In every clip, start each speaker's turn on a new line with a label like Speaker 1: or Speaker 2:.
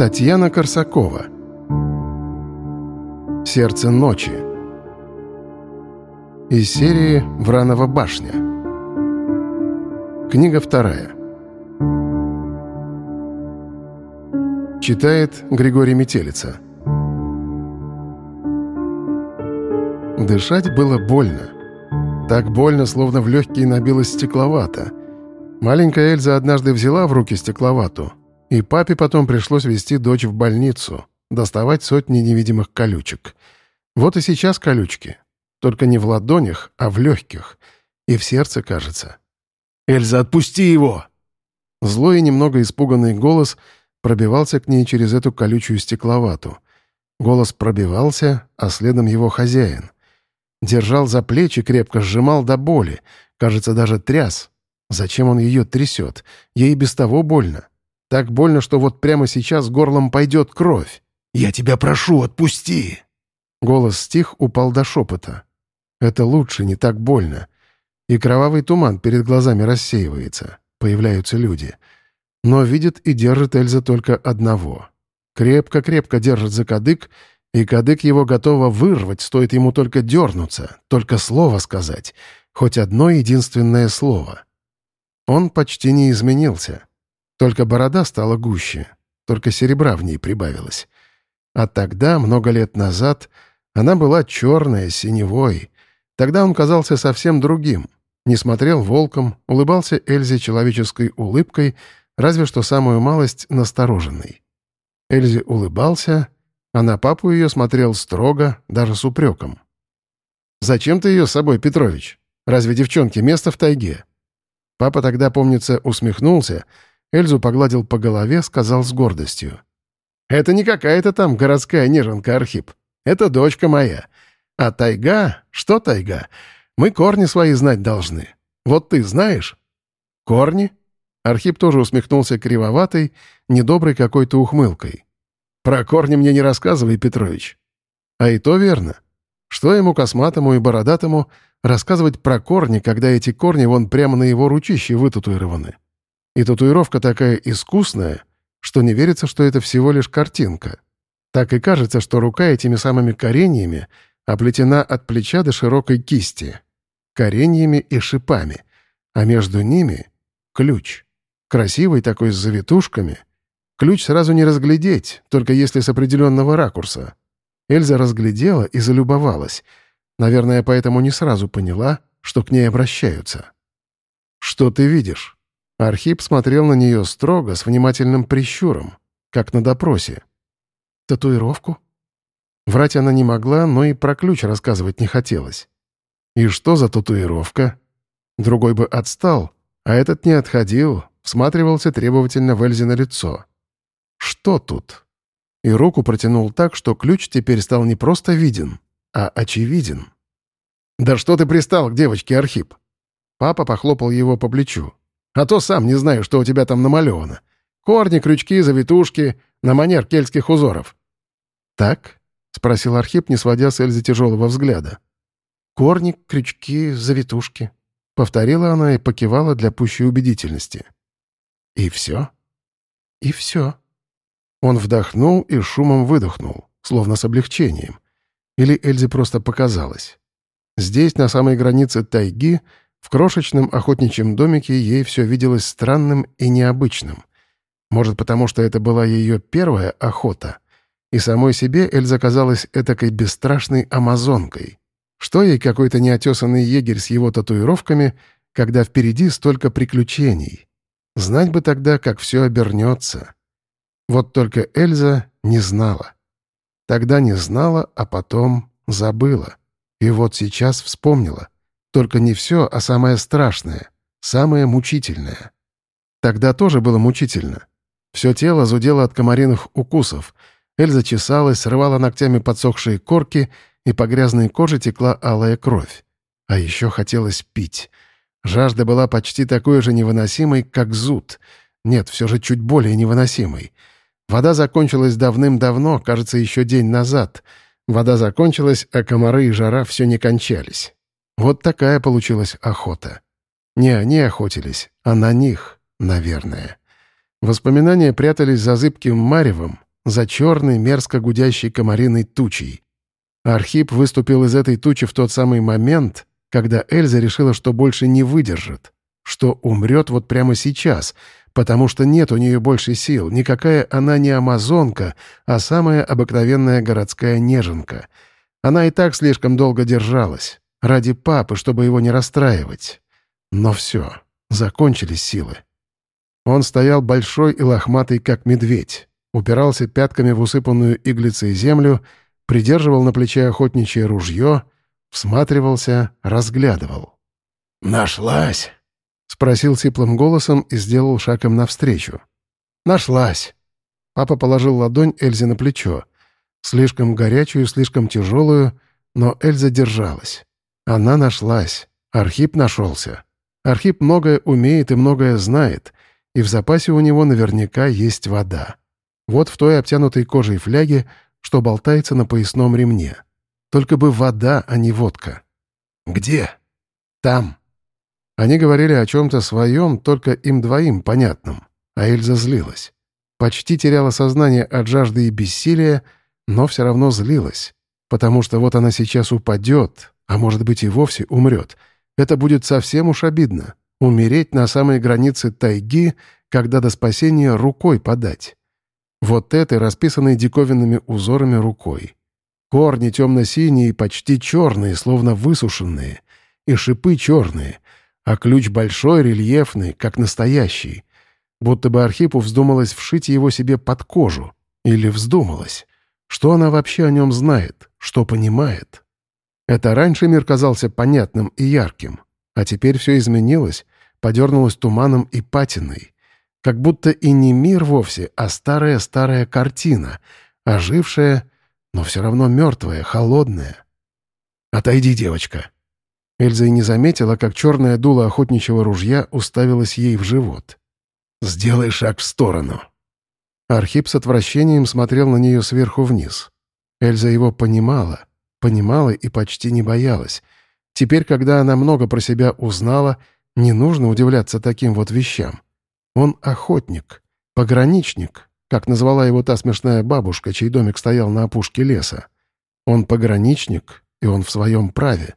Speaker 1: Татьяна Корсакова. «Сердце ночи» Из серии «Вранова башня» Книга вторая. Читает Григорий Метелица. Дышать было больно. Так больно, словно в легкие набилась стекловата. Маленькая Эльза однажды взяла в руки стекловату, и папе потом пришлось вести дочь в больницу, доставать сотни невидимых колючек. Вот и сейчас колючки. Только не в ладонях, а в легких. И в сердце, кажется. «Эльза, отпусти его!» Злой и немного испуганный голос пробивался к ней через эту колючую стекловату. Голос пробивался, а следом его хозяин. Держал за плечи, крепко сжимал до боли. Кажется, даже тряс. Зачем он ее трясет? Ей без того больно. Так больно, что вот прямо сейчас горлом пойдет кровь. «Я тебя прошу, отпусти!» Голос стих упал до шепота. «Это лучше, не так больно». И кровавый туман перед глазами рассеивается. Появляются люди. Но видит и держит Эльза только одного. Крепко-крепко держит за кадык и кадык его готово вырвать, стоит ему только дернуться, только слово сказать, хоть одно единственное слово. Он почти не изменился. Только борода стала гуще, только серебра в ней прибавилось. А тогда, много лет назад, она была черная, синевой. Тогда он казался совсем другим. Не смотрел волком, улыбался Эльзе человеческой улыбкой, разве что самую малость настороженной. Эльзе улыбался — а на папу ее смотрел строго, даже с упреком. «Зачем ты ее с собой, Петрович? Разве девчонке место в тайге?» Папа тогда, помнится, усмехнулся, Эльзу погладил по голове, сказал с гордостью. «Это не какая-то там городская неженка, Архип. Это дочка моя. А тайга? Что тайга? Мы корни свои знать должны. Вот ты знаешь?» «Корни?» Архип тоже усмехнулся кривоватой, недоброй какой-то ухмылкой. Про корни мне не рассказывай, Петрович. А и то верно. Что ему, косматому и бородатому, рассказывать про корни, когда эти корни вон прямо на его ручище вытатуированы? И татуировка такая искусная, что не верится, что это всего лишь картинка. Так и кажется, что рука этими самыми кореньями оплетена от плеча до широкой кисти. Кореньями и шипами. А между ними — ключ. Красивый такой с завитушками — Ключ сразу не разглядеть, только если с определенного ракурса. Эльза разглядела и залюбовалась. Наверное, поэтому не сразу поняла, что к ней обращаются. «Что ты видишь?» Архип смотрел на нее строго, с внимательным прищуром, как на допросе. «Татуировку?» Врать она не могла, но и про ключ рассказывать не хотелось. «И что за татуировка?» Другой бы отстал, а этот не отходил, всматривался требовательно в Эльзе на лицо. Что тут? И руку протянул так, что ключ теперь стал не просто виден, а очевиден. «Да что ты пристал к девочке, Архип?» Папа похлопал его по плечу. «А то сам не знаю, что у тебя там намалевано. Корни, крючки, завитушки, на манер кельтских узоров». «Так?» — спросил Архип, не сводя с Эльзы тяжелого взгляда. «Корни, крючки, завитушки», — повторила она и покивала для пущей убедительности. «И все?» «И все», он вдохнул и шумом выдохнул, словно с облегчением. Или Эльзе просто показалось. Здесь, на самой границе тайги, в крошечном охотничьем домике ей все виделось странным и необычным. Может, потому что это была ее первая охота, и самой себе Эльза казалась этакой бесстрашной амазонкой. Что ей какой-то неотесанный егерь с его татуировками, когда впереди столько приключений? Знать бы тогда, как все обернется. Вот только Эльза не знала. Тогда не знала, а потом забыла. И вот сейчас вспомнила. Только не все, а самое страшное, самое мучительное. Тогда тоже было мучительно. Все тело зудело от комариных укусов. Эльза чесалась, срывала ногтями подсохшие корки, и по грязной коже текла алая кровь. А еще хотелось пить. Жажда была почти такой же невыносимой, как зуд. Нет, все же чуть более невыносимой — Вода закончилась давным-давно, кажется, еще день назад. Вода закончилась, а комары и жара все не кончались. Вот такая получилась охота. Не они охотились, а на них, наверное. Воспоминания прятались за зыбким маревом, за черной, мерзко гудящей комариной тучей. Архип выступил из этой тучи в тот самый момент, когда Эльза решила, что больше не выдержит, что умрет вот прямо сейчас, потому что нет у нее больше сил, никакая она не амазонка, а самая обыкновенная городская неженка. Она и так слишком долго держалась, ради папы, чтобы его не расстраивать. Но все, закончились силы. Он стоял большой и лохматый, как медведь, упирался пятками в усыпанную иглицей землю, придерживал на плече охотничье ружье, всматривался, разглядывал.
Speaker 2: «Нашлась!»
Speaker 1: — спросил сиплым голосом и сделал шагом навстречу. «Нашлась!» Папа положил ладонь Эльзе на плечо. Слишком горячую, слишком тяжелую, но Эльза держалась. Она нашлась. Архип нашелся. Архип многое умеет и многое знает, и в запасе у него наверняка есть вода. Вот в той обтянутой кожей фляге, что болтается на поясном ремне. Только бы вода, а не водка.
Speaker 2: «Где?»
Speaker 1: «Там». Они говорили о чем-то своем, только им двоим понятном, а Эльза злилась. Почти теряла сознание от жажды и бессилия, но все равно злилась, потому что вот она сейчас упадет, а может быть и вовсе умрет. Это будет совсем уж обидно. Умереть на самой границе тайги, когда до спасения рукой подать. Вот этой, расписанной диковинными узорами рукой. Корни темно-синие, почти черные, словно высушенные. И шипы черные. А ключ большой, рельефный, как настоящий. Будто бы Архипу вздумалось вшить его себе под кожу. Или вздумалось. Что она вообще о нем знает? Что понимает? Это раньше мир казался понятным и ярким. А теперь все изменилось, подернулось туманом и патиной. Как будто и не мир вовсе, а старая-старая картина, ожившая, но все равно мертвая, холодная. «Отойди, девочка!» Эльза и не заметила, как черное дуло охотничьего ружья уставилось ей в живот. «Сделай шаг в сторону!» Архип с отвращением смотрел на нее сверху вниз. Эльза его понимала, понимала и почти не боялась. Теперь, когда она много про себя узнала, не нужно удивляться таким вот вещам. Он охотник, пограничник, как назвала его та смешная бабушка, чей домик стоял на опушке леса. Он пограничник, и он в своем праве,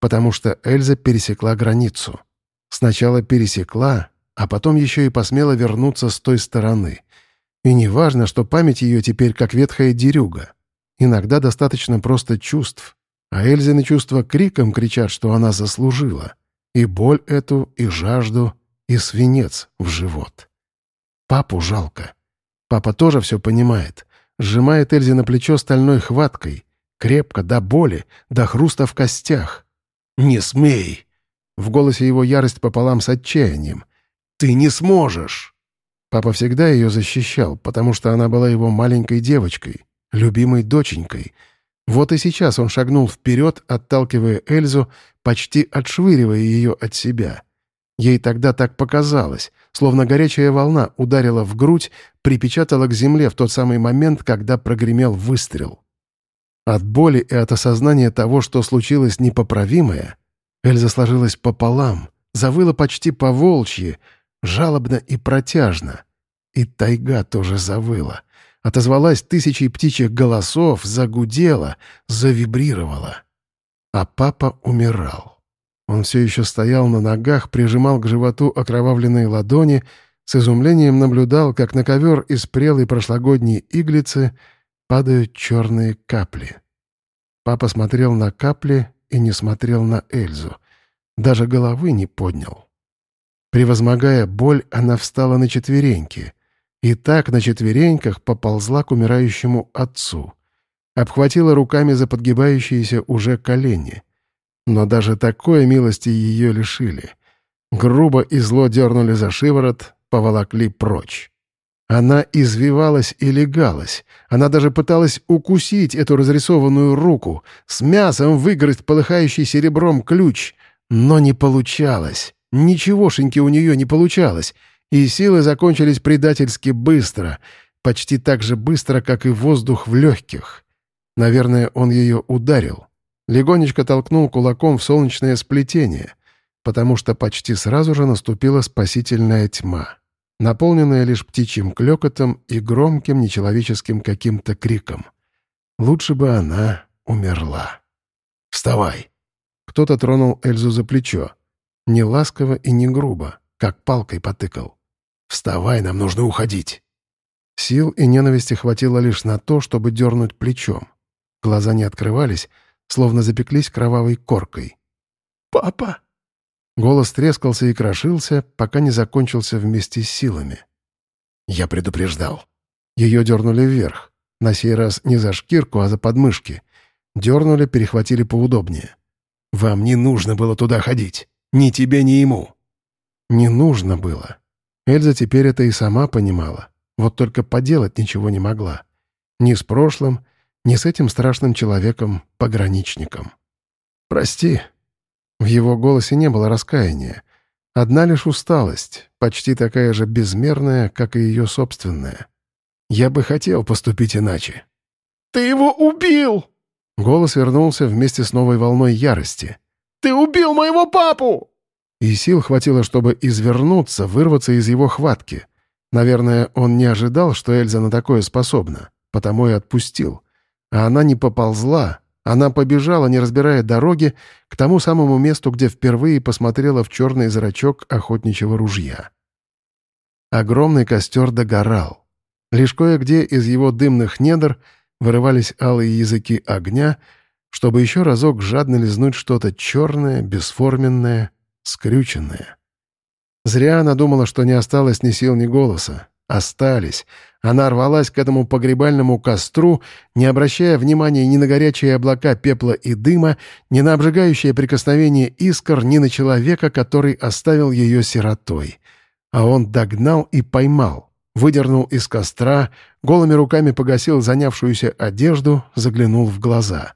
Speaker 1: потому что Эльза пересекла границу. Сначала пересекла, а потом еще и посмела вернуться с той стороны. И не важно, что память ее теперь как ветхая дерюга. Иногда достаточно просто чувств, а Эльзины чувства криком кричат, что она заслужила. И боль эту, и жажду, и свинец в живот. Папу жалко. Папа тоже все понимает. Сжимает Эльзе на плечо стальной хваткой. Крепко, до боли, до хруста в костях. «Не смей!» В голосе его ярость пополам с отчаянием. «Ты не сможешь!» Папа всегда ее защищал, потому что она была его маленькой девочкой, любимой доченькой. Вот и сейчас он шагнул вперед, отталкивая Эльзу, почти отшвыривая ее от себя. Ей тогда так показалось, словно горячая волна ударила в грудь, припечатала к земле в тот самый момент, когда прогремел выстрел. От боли и от осознания того, что случилось непоправимое, Эльза сложилась пополам, завыла почти по-волчьи, жалобно и протяжно. И тайга тоже завыла. Отозвалась тысячей птичьих голосов, загудела, завибрировала. А папа умирал. Он все еще стоял на ногах, прижимал к животу окровавленные ладони, с изумлением наблюдал, как на ковер из прелой прошлогодней иглицы падают черные капли. Папа смотрел на капли и не смотрел на Эльзу. Даже головы не поднял. Превозмогая боль, она встала на четвереньки. И так на четвереньках поползла к умирающему отцу. Обхватила руками за подгибающиеся уже колени. Но даже такой милости ее лишили. Грубо и зло дернули за шиворот, поволокли прочь. Она извивалась и легалась. Она даже пыталась укусить эту разрисованную руку, с мясом выгрызть полыхающий серебром ключ. Но не получалось. Ничегошеньки у нее не получалось. И силы закончились предательски быстро. Почти так же быстро, как и воздух в легких. Наверное, он ее ударил. Легонечко толкнул кулаком в солнечное сплетение, потому что почти сразу же наступила спасительная тьма. наполненная лишь птичьим клёкотом и громким нечеловеческим каким-то криком. Лучше бы она умерла. «Вставай!» Кто-то тронул Эльзу за плечо. Не ласково и не грубо, как палкой потыкал. «Вставай, нам нужно уходить!» Сил и ненависти хватило лишь на то, чтобы дернуть плечом. Глаза не открывались, словно запеклись кровавой коркой.
Speaker 2: «Папа!»
Speaker 1: Голос трескался и крошился, пока не закончился вместе с силами. Я предупреждал. Ее дернули вверх. На сей раз не за шкирку, а за подмышки. Дернули, перехватили поудобнее. «Вам не нужно было туда ходить. Ни тебе, ни ему». Не нужно было. Эльза теперь это и сама понимала. Вот только поделать ничего не могла. Ни с прошлым, ни с этим страшным человеком-пограничником. «Прости», в его голосе не было раскаяния. Одна лишь усталость, почти такая же безмерная, как и ее собственная. «Я бы хотел поступить иначе».
Speaker 2: «Ты его убил!»
Speaker 1: Голос вернулся вместе с новой волной ярости.
Speaker 2: «Ты убил моего папу!»
Speaker 1: И сил хватило, чтобы извернуться, вырваться из его хватки. Наверное, он не ожидал, что Эльза на такое способна, потому и отпустил. А она не поползла, она побежала, не разбирая дороги, к тому самому месту, где впервые посмотрела в черный зрачок охотничьего ружья. Огромный костер догорал. Лишь кое-где из его дымных недр вырывались алые языки огня, чтобы еще разок жадно лизнуть что-то черное, бесформенное, скрюченное. Зря она думала, что не осталось ни сил, ни голоса. Остались. Она рвалась к этому погребальному костру, не обращая внимания ни на горячие облака пепла и дыма, ни на обжигающее прикосновение искр, ни на человека, который оставил ее сиротой. А он догнал и поймал, выдернул из костра, голыми руками погасил занявшуюся одежду, заглянул в глаза.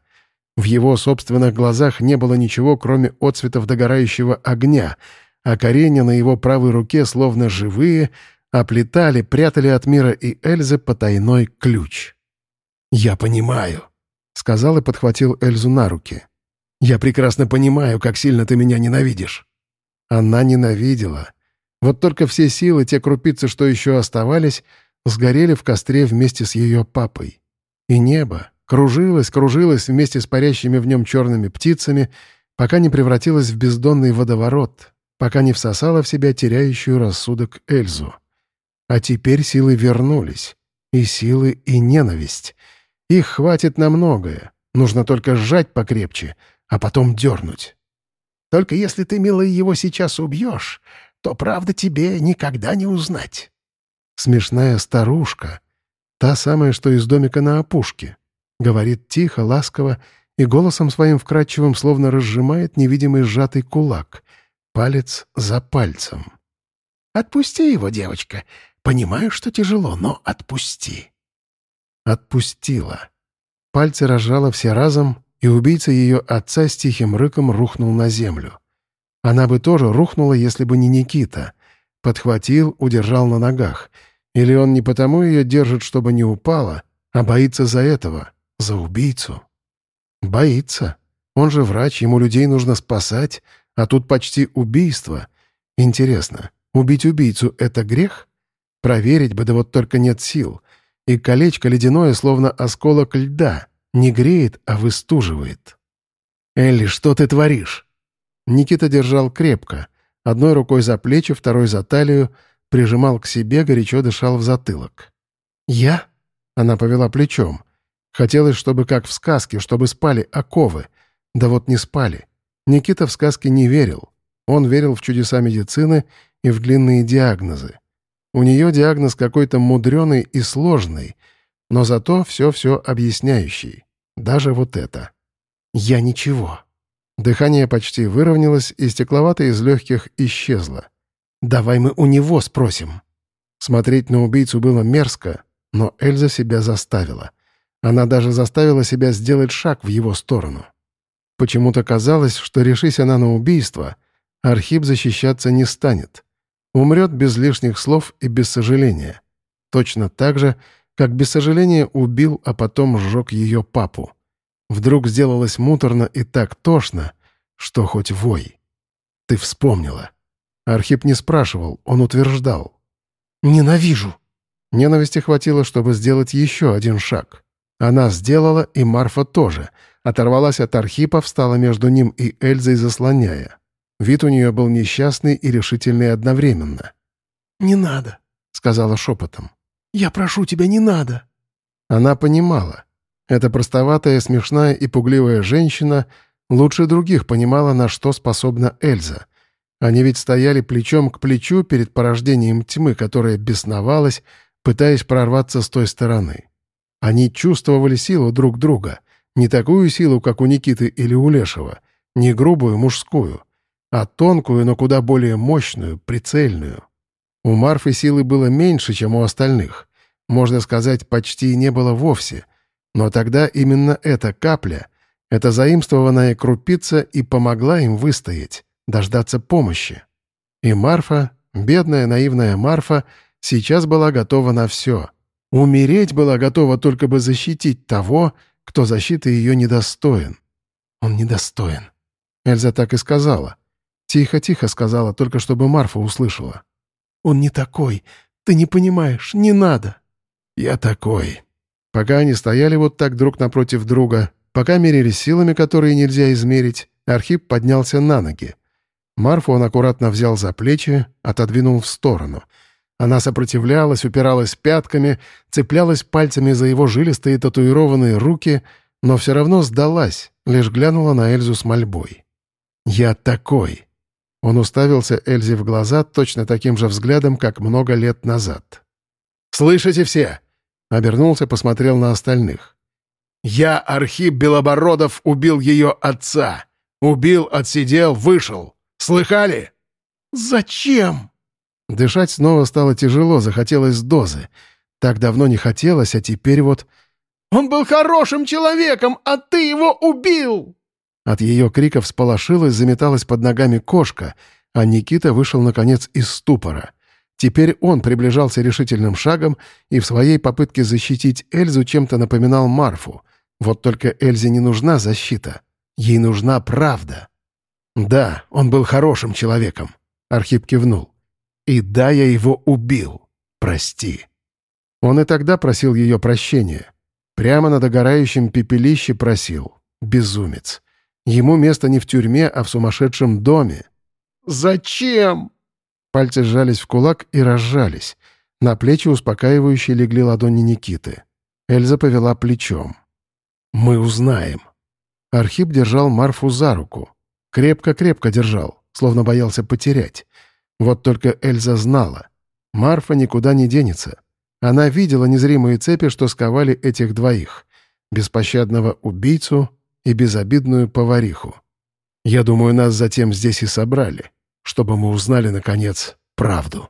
Speaker 1: В его собственных глазах не было ничего, кроме отцветов догорающего огня, а коренья на его правой руке, словно живые, оплетали, прятали от мира и Эльзы потайной ключ. «Я понимаю», — сказал и подхватил Эльзу на руки. «Я прекрасно понимаю, как сильно ты меня ненавидишь». Она ненавидела. Вот только все силы, те крупицы, что еще оставались, сгорели в костре вместе с ее папой. И небо кружилось, кружилось вместе с парящими в нем черными птицами, пока не превратилось в бездонный водоворот, пока не всосало в себя теряющую рассудок Эльзу. А теперь силы вернулись. И силы, и ненависть. Их хватит на многое. Нужно только сжать покрепче, а потом дернуть.
Speaker 2: Только если ты, милый, его сейчас убьешь, то правда тебе никогда не узнать.
Speaker 1: Смешная старушка, та самая, что из домика на опушке, говорит тихо, ласково и голосом своим вкрадчивым словно разжимает невидимый сжатый кулак, палец за пальцем.
Speaker 2: «Отпусти его, девочка. Понимаю, что тяжело, но отпусти».
Speaker 1: Отпустила. Пальцы разжала все разом, и убийца ее отца с тихим рыком рухнул на землю. Она бы тоже рухнула, если бы не Никита. Подхватил, удержал на ногах. Или он не потому ее держит, чтобы не упала, а боится за этого, за убийцу. Боится. Он же врач, ему людей нужно спасать, а тут почти убийство. Интересно, убить убийцу — это грех? Проверить бы, да вот только нет сил. И колечко ледяное, словно осколок льда, не греет, а выстуживает. «Элли, что ты творишь?» Никита держал крепко. Одной рукой за плечи, второй за талию, прижимал к себе, горячо дышал в затылок. «Я?» — она повела плечом. Хотелось, чтобы как в сказке, чтобы спали оковы. Да вот не спали. Никита в сказки не верил. Он верил в чудеса медицины и в длинные диагнозы. У нее диагноз какой-то мудреный и сложный, но зато все-все объясняющий. Даже вот это. «Я ничего». Дыхание почти выровнялось, и стекловато из легких исчезло. «Давай мы у него спросим». Смотреть на убийцу было мерзко, но Эльза себя заставила. Она даже заставила себя сделать шаг в его сторону. Почему-то казалось, что решись она на убийство, Архип защищаться не станет. Умрет без лишних слов и без сожаления. Точно так же, как без сожаления убил, а потом сжег ее папу. Вдруг сделалось муторно и так тошно, что хоть вой. Ты вспомнила. Архип не спрашивал, он утверждал.
Speaker 2: Ненавижу!»
Speaker 1: Ненависти хватило, чтобы сделать еще один шаг. Она сделала, и Марфа тоже. Оторвалась от Архипа, встала между ним и Эльзой, заслоняя. Вид у нее был несчастный и решительный одновременно.
Speaker 2: «Не надо», — сказала шепотом. «Я прошу тебя, не надо».
Speaker 1: Она понимала. Эта простоватая, смешная и пугливая женщина лучше других понимала, на что способна Эльза. Они ведь стояли плечом к плечу перед порождением тьмы, которая бесновалась, пытаясь прорваться с той стороны. Они чувствовали силу друг друга, не такую силу, как у Никиты или у Лешего, не грубую мужскую, а тонкую, но куда более мощную, прицельную. У Марфы силы было меньше, чем у остальных. Можно сказать, почти не было вовсе. Но тогда именно эта капля, эта заимствованная крупица и помогла им выстоять, дождаться помощи. И Марфа, бедная наивная Марфа, сейчас была готова на все. Умереть была готова только бы защитить того, кто защиты ее недостоин. Он недостоин. Эльза так и сказала. Тихо-тихо сказала, только чтобы Марфа услышала. «Он не такой. Ты не понимаешь. Не надо». «Я такой». Пока они стояли вот так друг напротив друга, пока мерились силами, которые нельзя измерить, Архип поднялся на ноги. Марфу он аккуратно взял за плечи, отодвинул в сторону. Она сопротивлялась, упиралась пятками, цеплялась пальцами за его жилистые татуированные руки, но все равно сдалась, лишь глянула на Эльзу с мольбой. «Я такой!» Он уставился Эльзе в глаза точно таким же взглядом, как много лет назад. «Слышите все?» — обернулся, посмотрел на остальных. «Я, Архип Белобородов, убил ее отца. Убил, отсидел, вышел. Слыхали?»
Speaker 2: «Зачем?»
Speaker 1: Дышать снова стало тяжело, захотелось дозы. Так давно не хотелось, а теперь вот...
Speaker 2: «Он был хорошим человеком, а ты его убил!»
Speaker 1: От ее криков сполошилась, заметалась под ногами кошка, а Никита вышел, наконец, из ступора. Теперь он приближался решительным шагом и в своей попытке защитить Эльзу чем-то напоминал Марфу. Вот только Эльзе не нужна защита. Ей нужна правда. «Да, он был хорошим человеком», — Архип кивнул. «И да, я его убил. Прости». Он и тогда просил ее прощения. Прямо на догорающем пепелище просил. Безумец. Ему место не в тюрьме, а в сумасшедшем доме.
Speaker 2: «Зачем?»
Speaker 1: Пальцы сжались в кулак и разжались. На плечи успокаивающе легли ладони Никиты. Эльза повела плечом. «Мы узнаем». Архип держал Марфу за руку. Крепко-крепко держал, словно боялся потерять. Вот только Эльза знала. Марфа никуда не денется. Она видела незримые цепи, что сковали этих двоих. Беспощадного убийцу и безобидную повариху. Я думаю, нас затем здесь и собрали, чтобы мы узнали, наконец, правду.